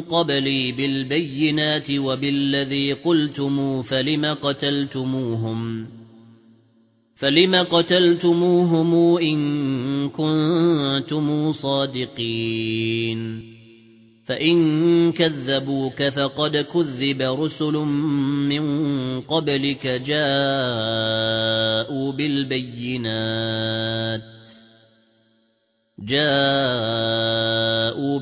قبلي بالبينات وبالذي قلتم فلم قتلتموهم؟ فلم قتلتموهم إن كنتم صادقين؟ فإن كذبوك فقد كذب رسل من قبلك جاءوا بالبينات. جاءوا